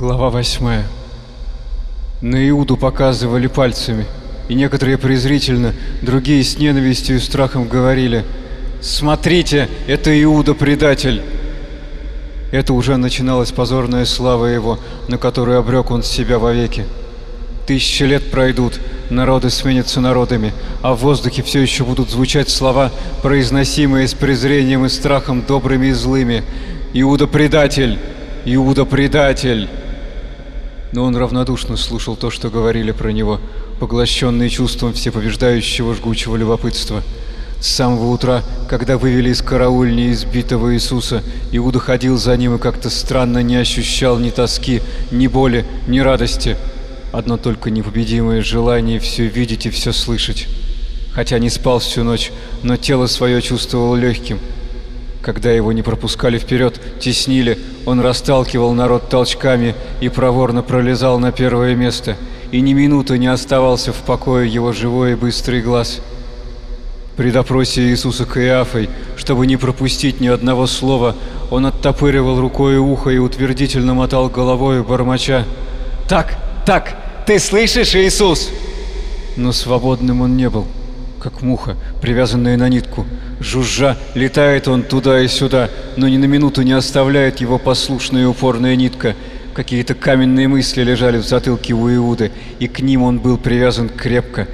Глава восьмая. На Иуду показывали пальцами, и некоторые презрительно, другие с ненавистью и страхом говорили «Смотрите, это Иуда предатель!» Это уже начиналась позорная слава его, на которую обрек он себя вовеки. Тысячи лет пройдут, народы сменятся народами, а в воздухе все еще будут звучать слова, произносимые с презрением и страхом добрыми и злыми. «Иуда предатель! Иуда предатель!» Но он равнодушно слушал то, что говорили про него, поглощенный чувством всеповеждающего жгучего любопытства. С самого утра, когда вывели из караульни избитого Иисуса, Иуда ходил за ним и как-то странно не ощущал ни тоски, ни боли, ни радости. Одно только непобедимое желание все видеть и все слышать. Хотя не спал всю ночь, но тело свое чувствовал легким, когда его не пропускали вперед, теснили, он расталкивал народ толчками и проворно пролезал на первое место, и ни минуты не оставался в покое его живой и быстрый глаз. При допросе Иисуса Каиафой, чтобы не пропустить ни одного слова, он оттопыривал рукой ухо и утвердительно мотал головой, бормоча. «Так, так, ты слышишь, Иисус?» Но свободным он не был как муха, привязанная на нитку. Жужжа, летает он туда и сюда, но ни на минуту не оставляет его послушная и упорная нитка. Какие-то каменные мысли лежали в затылке у Иуды, и к ним он был привязан крепко.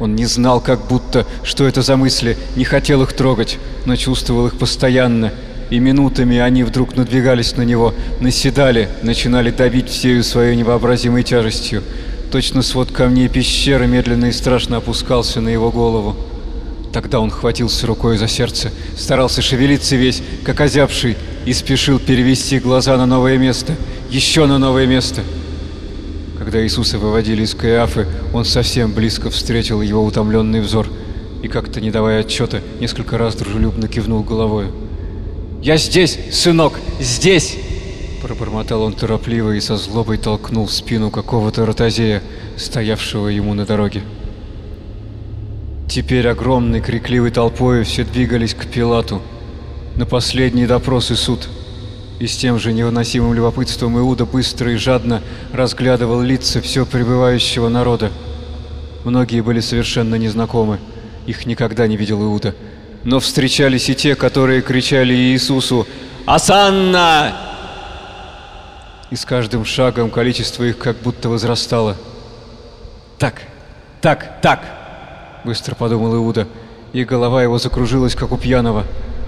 Он не знал, как будто, что это за мысли, не хотел их трогать, но чувствовал их постоянно. И минутами они вдруг надвигались на него, наседали, начинали давить всею своей невообразимой тяжестью. Точно свод камней пещеры медленно и страшно опускался на его голову. Тогда он хватился рукой за сердце, старался шевелиться весь, как озябший, и спешил перевести глаза на новое место, еще на новое место. Когда Иисуса выводили из Каиафы, он совсем близко встретил его утомленный взор и, как-то не давая отчета, несколько раз дружелюбно кивнул головой. «Я здесь, сынок, здесь!» Пробормотал он торопливо и со злобой толкнул в спину какого-то ротозея, стоявшего ему на дороге. Теперь огромной крикливой толпой все двигались к Пилату. На последний допрос и суд. И с тем же невыносимым любопытством Иуда быстро и жадно разглядывал лица все пребывающего народа. Многие были совершенно незнакомы, их никогда не видел Иуда. Но встречались и те, которые кричали Иисусу «Асанна!» и с каждым шагом количество их как будто возрастало. «Так, так, так!» — быстро подумал Иуда, и голова его закружилась, как у пьяного.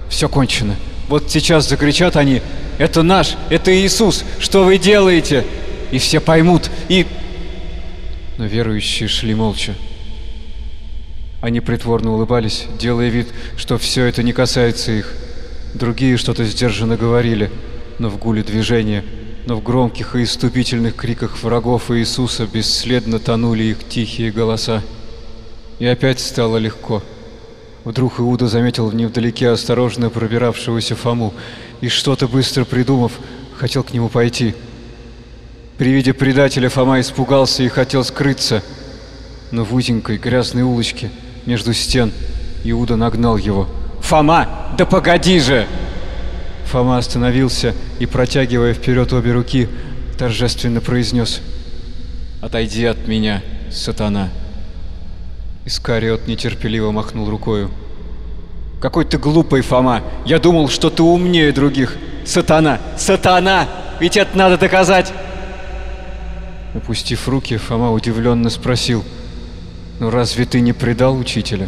«Все кончено. Вот сейчас закричат они, «Это наш! Это Иисус! Что вы делаете?» И все поймут, и... Но верующие шли молча. Они притворно улыбались, делая вид, что все это не касается их. Другие что-то сдержанно говорили, но в гуле движения но в громких и иступительных криках врагов Иисуса бесследно тонули их тихие голоса. И опять стало легко. Вдруг Иуда заметил невдалеке осторожно пробиравшегося Фому и, что-то быстро придумав, хотел к нему пойти. При виде предателя Фома испугался и хотел скрыться, но в узенькой грязной улочке между стен Иуда нагнал его. «Фома, да погоди же!» Фома остановился и, протягивая вперед обе руки, торжественно произнес «Отойди от меня, сатана!» Искариот нетерпеливо махнул рукою. «Какой ты глупый, Фома! Я думал, что ты умнее других! Сатана! Сатана! Ведь это надо доказать!» Опустив руки, Фома удивленно спросил «Ну разве ты не предал учителя?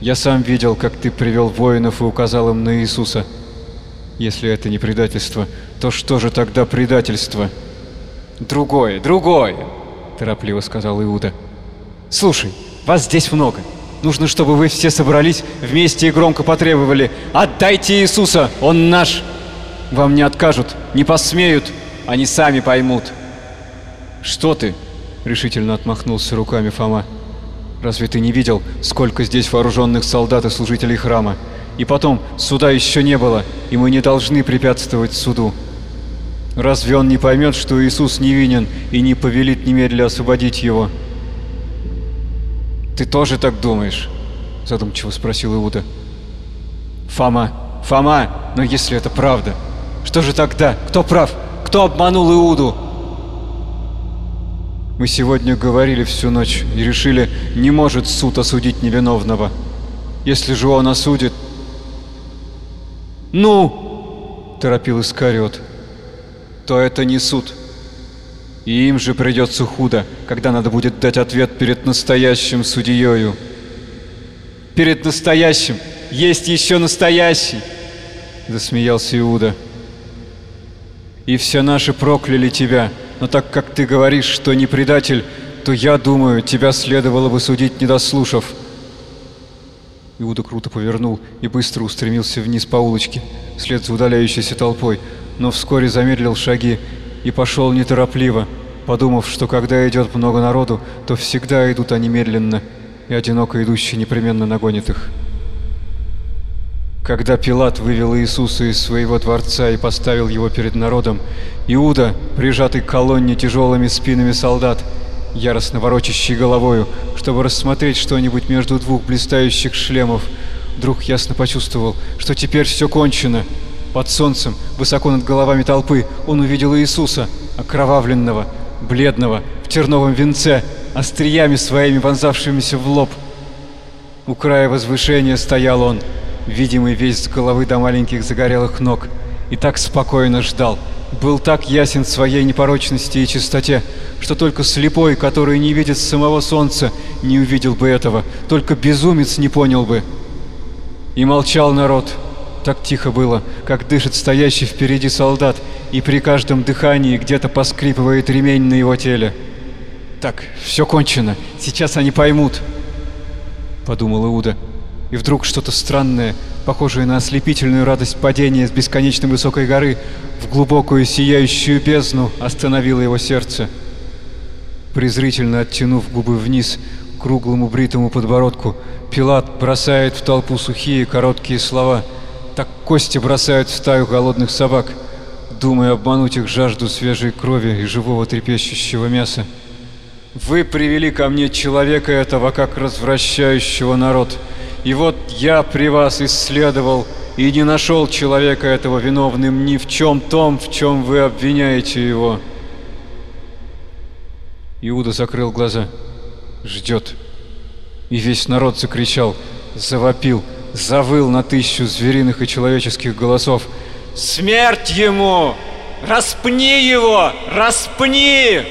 Я сам видел, как ты привел воинов и указал им на Иисуса». Если это не предательство, то что же тогда предательство? Другое, другое, торопливо сказал Иуда. Слушай, вас здесь много. Нужно, чтобы вы все собрались вместе и громко потребовали «Отдайте Иисуса! Он наш!» Вам не откажут, не посмеют, они сами поймут. «Что ты?» — решительно отмахнулся руками Фома. «Разве ты не видел, сколько здесь вооруженных солдат и служителей храма? И потом, суда еще не было, и мы не должны препятствовать суду. Разве он не поймет, что Иисус невинен и не повелит немедля освободить его? «Ты тоже так думаешь?» – задумчиво спросил Иуда. «Фома, Фома, но если это правда, что же тогда? Кто прав? Кто обманул Иуду?» Мы сегодня говорили всю ночь и решили, не может суд осудить невиновного. Если же он осудит... «Ну!» – торопил Искариот. «То это не суд. И им же придется худо, когда надо будет дать ответ перед настоящим судьею». «Перед настоящим! Есть еще настоящий!» – засмеялся Иуда. «И все наши прокляли тебя, но так как ты говоришь, что не предатель, то я думаю, тебя следовало бы судить, не дослушав». Иуда круто повернул и быстро устремился вниз по улочке, вслед за удаляющейся толпой, но вскоре замедлил шаги и пошел неторопливо, подумав, что когда идет много народу, то всегда идут они медленно, и одиноко идущий непременно нагонит их. Когда Пилат вывел Иисуса из своего дворца и поставил его перед народом, Иуда, прижатый к колонне тяжелыми спинами солдат, яростно ворочащий головою, чтобы рассмотреть что-нибудь между двух блистающих шлемов, вдруг ясно почувствовал, что теперь все кончено. Под солнцем, высоко над головами толпы, он увидел Иисуса, окровавленного, бледного, в терновом венце, остриями своими вонзавшимися в лоб. У края возвышения стоял он, видимый весь с головы до маленьких загорелых ног, и так спокойно ждал, был так ясен своей непорочности и чистоте, что только слепой, который не видит самого солнца, не увидел бы этого, только безумец не понял бы. И молчал народ. Так тихо было, как дышит стоящий впереди солдат, и при каждом дыхании где-то поскрипывает ремень на его теле. «Так, все кончено, сейчас они поймут», — подумал Иуда. И вдруг что-то странное, похожее на ослепительную радость падения с бесконечно высокой горы в глубокую сияющую бездну, остановило его сердце. Презрительно оттянув губы вниз к круглому бритому подбородку, Пилат бросает в толпу сухие короткие слова, так кости бросают в стаю голодных собак, думая обмануть их жажду свежей крови и живого трепещущего мяса. «Вы привели ко мне человека этого, как развращающего народ», и вот я при вас исследовал и не нашел человека этого виновным ни в чем том, в чем вы обвиняете его. Иуда закрыл глаза. Ждет. И весь народ закричал, завопил, завыл на тысячу звериных и человеческих голосов. «Смерть ему! Распни его! Распни!»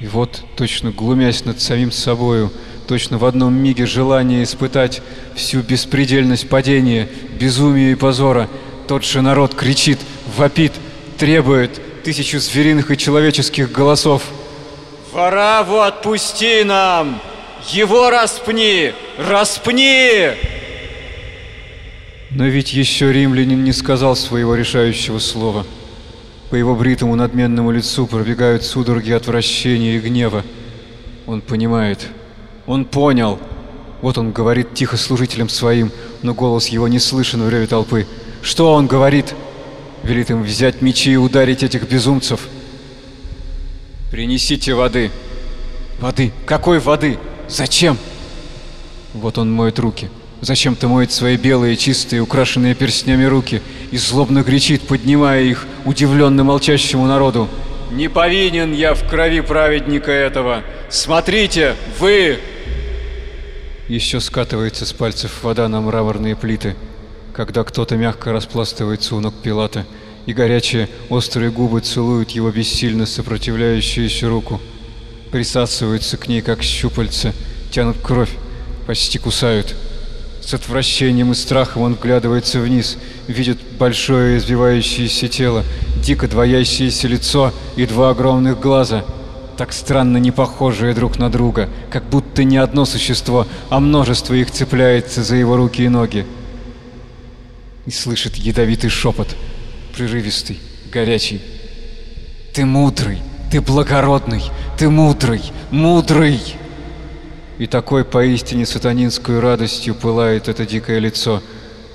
И вот, точно глумясь над самим собою, точно в одном миге желание испытать всю беспредельность падения, безумия и позора, тот же народ кричит, вопит, требует тысячу звериных и человеческих голосов. «Вараву отпусти нам! Его распни! Распни!» Но ведь еще римлянин не сказал своего решающего слова. По его бритому надменному лицу пробегают судороги отвращения и гнева. Он понимает, он понял. Вот он говорит тихо служителям своим, но голос его не слышен в реве толпы. Что он говорит? Велит им взять мечи и ударить этих безумцев. Принесите воды. Воды? Какой воды? Зачем? Вот он моет руки. Зачем-то моет свои белые, чистые, украшенные перстнями руки и злобно кричит, поднимая их удивленно молчащему народу. «Не повинен я в крови праведника этого! Смотрите, вы, еще скатывается с пальцев вода на мраморные плиты, когда кто-то мягко распластывается у ног Пилата, и горячие острые губы целуют его бессильно сопротивляющуюся руку, присасываются к ней, как щупальца, тянут кровь, почти кусают. С отвращением и страхом он вглядывается вниз, видит большое извивающееся тело, дико двоящееся лицо и два огромных глаза — так странно не похожие друг на друга, как будто не одно существо, а множество их цепляется за его руки и ноги. И слышит ядовитый шепот, прерывистый, горячий. «Ты мудрый, ты благородный, ты мудрый, мудрый!» И такой поистине сатанинскую радостью пылает это дикое лицо,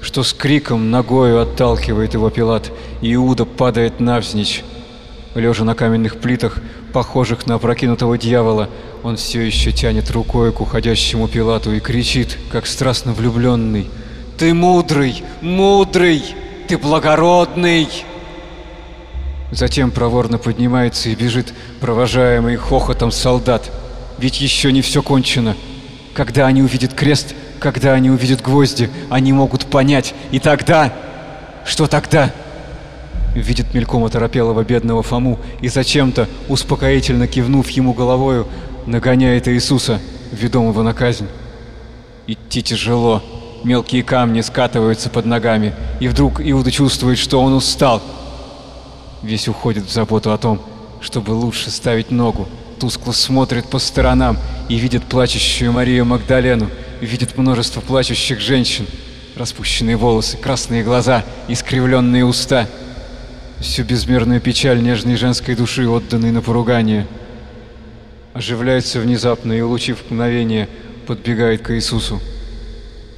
что с криком ногою отталкивает его Пилат, и Иуда падает навзничь. Лежа на каменных плитах, похожих на опрокинутого дьявола, он все еще тянет рукой к уходящему Пилату и кричит, как страстно влюбленный. «Ты мудрый, мудрый! Ты благородный!» Затем проворно поднимается и бежит, провожаемый хохотом солдат. Ведь еще не все кончено. Когда они увидят крест, когда они увидят гвозди, они могут понять. И тогда... Что тогда? Видит мельком оторопелого бедного Фому и зачем-то, успокоительно кивнув ему головою, нагоняет Иисуса, ведомого на казнь. Идти тяжело, мелкие камни скатываются под ногами, и вдруг Иуда чувствует, что он устал. Весь уходит в заботу о том, чтобы лучше ставить ногу, тускло смотрит по сторонам и видит плачущую Марию Магдалену, видит множество плачущих женщин, распущенные волосы, красные глаза, искривленные уста. Всю безмерную печаль нежной женской души, отданной на поругание. Оживляется внезапно и, улучив мгновение, подбегает к Иисусу.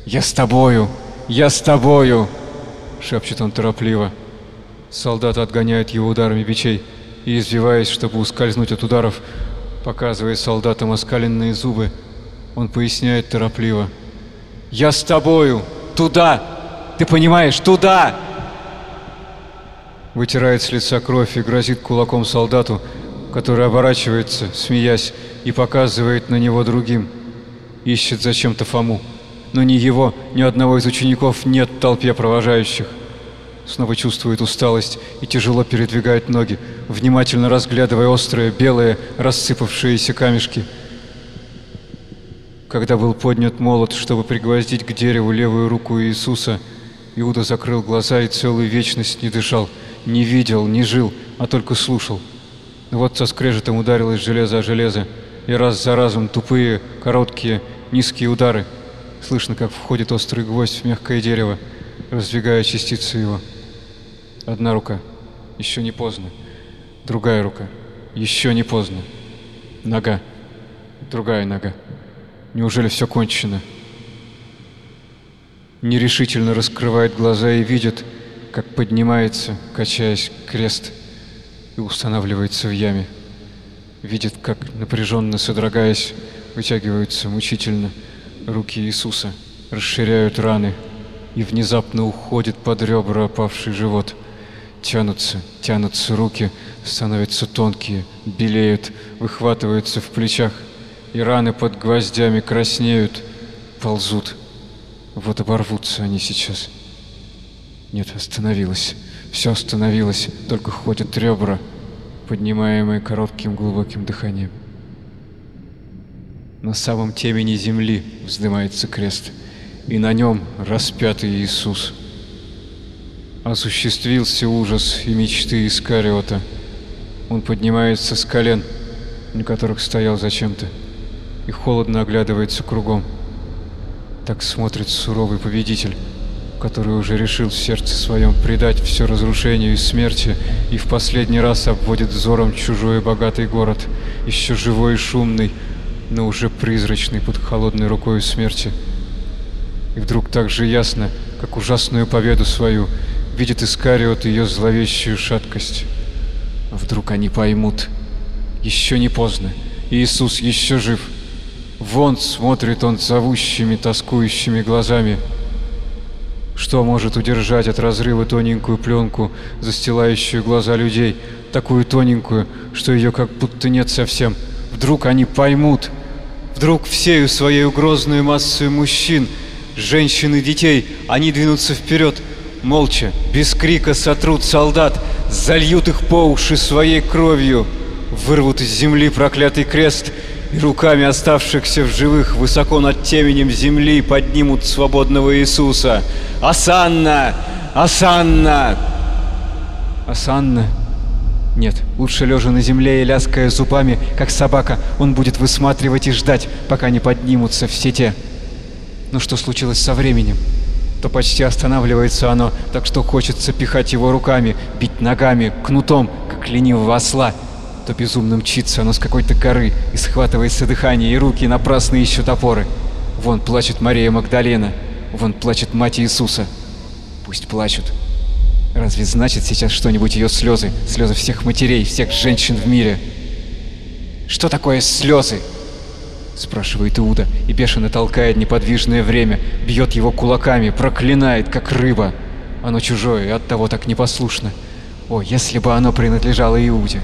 «Я с тобою! Я с тобою!» — шепчет он торопливо. Солдаты отгоняют его ударами бичей и, извиваясь, чтобы ускользнуть от ударов, показывая солдатам оскаленные зубы, он поясняет торопливо. «Я с тобою! Туда! Ты понимаешь, туда!» Вытирает с лица кровь и грозит кулаком солдату, который оборачивается, смеясь, и показывает на него другим. Ищет зачем-то Фому. Но ни его, ни одного из учеников нет в толпе провожающих. Снова чувствует усталость и тяжело передвигает ноги, внимательно разглядывая острые, белые, рассыпавшиеся камешки. Когда был поднят молот, чтобы пригвоздить к дереву левую руку Иисуса, Иуда закрыл глаза и целую вечность не дышал, не видел, не жил, а только слушал. Вот со скрежетом ударилось железо о железо, и раз за разом тупые, короткие, низкие удары. Слышно, как входит острый гвоздь в мягкое дерево, раздвигая частицы его. Одна рука. Еще не поздно. Другая рука. Еще не поздно. Нога. Другая нога. Неужели все кончено? Нерешительно раскрывает глаза и видит, как поднимается, качаясь, крест и устанавливается в яме. Видит, как, напряженно содрогаясь, вытягиваются мучительно руки Иисуса, расширяют раны, и внезапно уходит под ребра опавший живот. Тянутся, тянутся руки, становятся тонкие, белеют, выхватываются в плечах, и раны под гвоздями краснеют, ползут. Вот оборвутся они сейчас. Нет, остановилось. Все остановилось, только ходят ребра, поднимаемые коротким глубоким дыханием. На самом темени земли вздымается крест, и на нем распятый Иисус. Осуществился ужас и мечты Искариота. Он поднимается с колен, на которых стоял зачем-то, и холодно оглядывается кругом. Так смотрит суровый победитель, который уже решил в сердце своем предать все разрушению и смерти, и в последний раз обводит взором чужой богатый город, еще живой и шумный, но уже призрачный под холодной рукой смерти. И вдруг так же ясно, как ужасную победу свою, видит Искариот ее зловещую шаткость. Вдруг они поймут. Еще не поздно. Иисус еще жив. Вон смотрит он зовущими, тоскующими глазами. Что может удержать от разрыва тоненькую пленку, застилающую глаза людей, такую тоненькую, что ее как будто нет совсем? Вдруг они поймут. Вдруг всею своей грозную массой мужчин, женщин и детей они двинутся вперед, молча, без крика сотрут солдат, зальют их по уши своей кровью, вырвут из земли проклятый крест и руками оставшихся в живых высоко над теменем земли поднимут свободного Иисуса. «Асанна! Асанна!» «Асанна!» Нет, лучше лежа на земле и лязгая зубами, как собака, он будет высматривать и ждать, пока не поднимутся все те. Но что случилось со временем? То почти останавливается оно, так что хочется пихать его руками, бить ногами, кнутом, как ленивого осла, то безумно мчится оно с какой-то горы и схватывается дыхание, и руки напрасно ищут опоры. Вон плачет Мария Магдалена, вон плачет мать Иисуса. Пусть плачут. Разве значит сейчас что-нибудь ее слезы, слезы всех матерей, всех женщин в мире? Что такое слезы? Спрашивает Иуда и бешено толкает неподвижное время, бьет его кулаками, проклинает, как рыба. Оно чужое и оттого так непослушно. О, если бы оно принадлежало Иуде!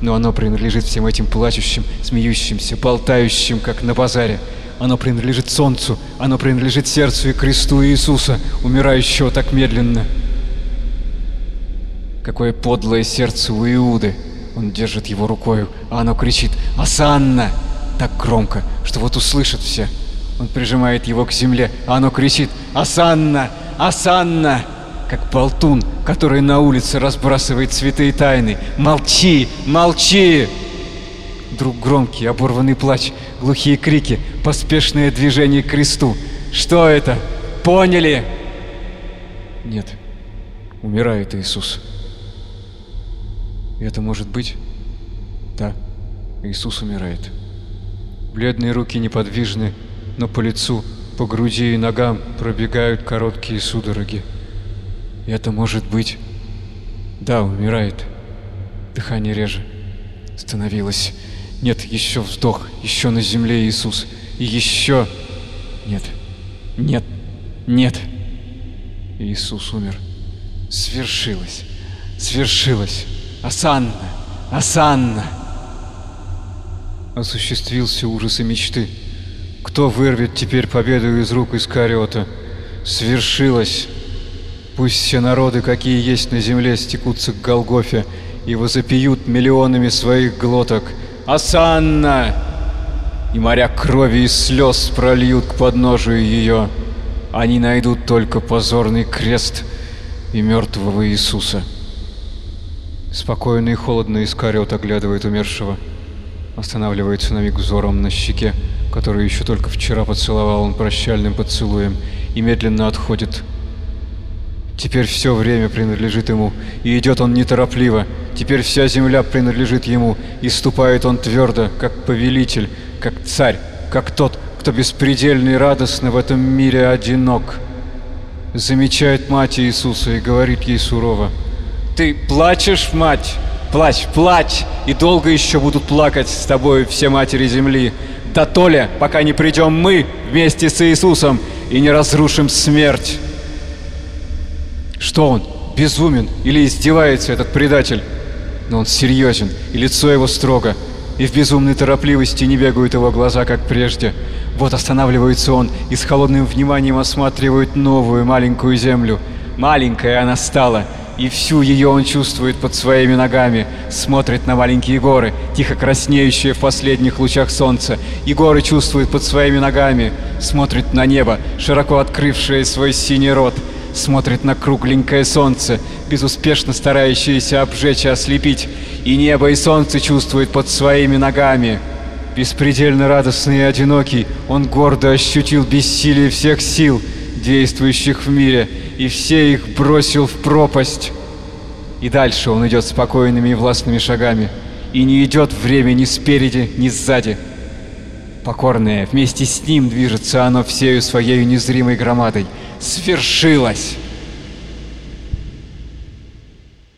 Но оно принадлежит всем этим плачущим, смеющимся, болтающим, как на базаре. Оно принадлежит солнцу, оно принадлежит сердцу и кресту Иисуса, умирающего так медленно. Какое подлое сердце у Иуды! Он держит его рукою, а оно кричит «Асанна!» Так громко, что вот услышат все. Он прижимает его к земле, а оно кричит «Асанна! Асанна!» как болтун, который на улице разбрасывает цветы и тайны. «Молчи! Молчи!» Вдруг громкий, оборванный плач, глухие крики, поспешное движение к кресту. «Что это? Поняли?» Нет, умирает Иисус. Это может быть? Да, Иисус умирает. Бледные руки неподвижны, но по лицу, по груди и ногам пробегают короткие судороги. Это может быть... Да, умирает. Дыхание реже. Становилось. Нет, еще вздох. Еще на земле Иисус. И еще... Нет. Нет. Нет. Иисус умер. Свершилось. Свершилось. Асанна. Асанна. Осуществился ужас и мечты. Кто вырвет теперь победу из рук Искариота? Свершилось. Пусть все народы, какие есть на земле, стекутся к Голгофе и возопьют миллионами своих глоток «Асанна!» И моря крови и слез прольют к подножию ее. Они найдут только позорный крест и мертвого Иисуса. Спокойно и холодно Искариот оглядывает умершего. Останавливается на миг взором на щеке, которую еще только вчера поцеловал он прощальным поцелуем, и медленно отходит Теперь все время принадлежит ему, и идет он неторопливо. Теперь вся земля принадлежит ему, и ступает он твердо, как повелитель, как царь, как тот, кто беспредельно и радостно в этом мире одинок. Замечает мать Иисуса и говорит ей сурово. «Ты плачешь, мать? Плачь, плачь, и долго еще будут плакать с тобой все матери земли. Да то ли, пока не придем мы вместе с Иисусом и не разрушим смерть». Что он? Безумен или издевается этот предатель? Но он серьезен, и лицо его строго, и в безумной торопливости не бегают его глаза, как прежде. Вот останавливается он и с холодным вниманием осматривает новую маленькую землю. Маленькая она стала, и всю ее он чувствует под своими ногами, смотрит на маленькие горы, тихо краснеющие в последних лучах солнца, и горы чувствует под своими ногами, смотрит на небо, широко открывшее свой синий рот, смотрит на кругленькое солнце, безуспешно старающееся обжечь и ослепить, и небо и солнце чувствует под своими ногами. Беспредельно радостный и одинокий, он гордо ощутил бессилие всех сил, действующих в мире, и все их бросил в пропасть. И дальше он идет спокойными и властными шагами, и не идет время ни спереди, ни сзади. Покорное, вместе с ним движется оно всею своей незримой громадой — свершилось.